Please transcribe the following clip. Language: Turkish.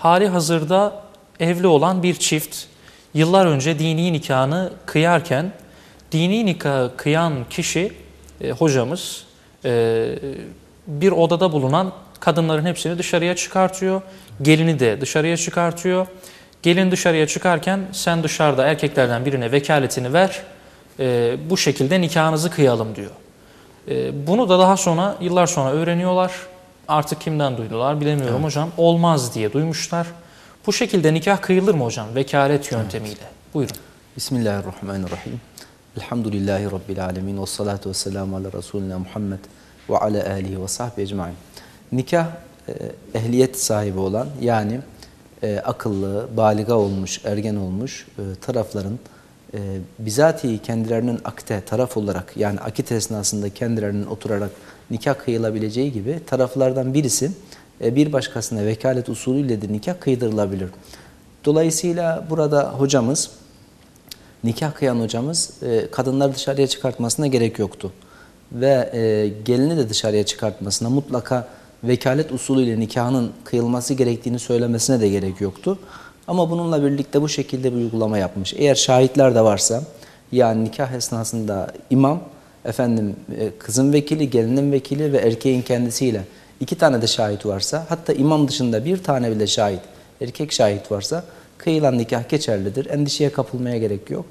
hali hazırda evli olan bir çift yıllar önce dini nikahını kıyarken dini nikahı kıyan kişi e, hocamız e, bir odada bulunan kadınların hepsini dışarıya çıkartıyor. Gelini de dışarıya çıkartıyor. Gelin dışarıya çıkarken sen dışarıda erkeklerden birine vekaletini ver. e, bu şekilde nikahınızı kıyalım diyor. E, bunu da daha sonra yıllar sonra öğreniyorlar. Artık kimden duydular bilemiyorum hocam. Olmaz diye duymuşlar. Bu şekilde nikah kıyılır mı hocam vekalet yöntemiyle? Buyurun. Bismillahirrahmanirrahim. Elhamdülillahi Rabbil alemin. Ve salatu ve selamu ala Resulina Muhammed ve ala alihi ve sahbihi ecmain. Nikah e, ehliyet sahibi olan yani e, akıllı, baliga olmuş, ergen olmuş e, tarafların e, bizatihi kendilerinin akte taraf olarak yani akit esnasında kendilerinin oturarak nikah kıyılabileceği gibi taraflardan birisi e, bir başkasına vekalet usulüyle de nikah kıydırılabilir. Dolayısıyla burada hocamız nikah kıyan hocamız e, kadınları dışarıya çıkartmasına gerek yoktu. Ve e, gelini de dışarıya çıkartmasına mutlaka vekalet usulüyle nikahının kıyılması gerektiğini söylemesine de gerek yoktu. Ama bununla birlikte bu şekilde bir uygulama yapmış. Eğer şahitler de varsa yani nikah esnasında imam, efendim e, kızın vekili, gelinin vekili ve erkeğin kendisiyle iki tane de şahit varsa hatta imam dışında bir tane bile şahit, erkek şahit varsa kıyılan nikah geçerlidir. Endişeye kapılmaya gerek yok.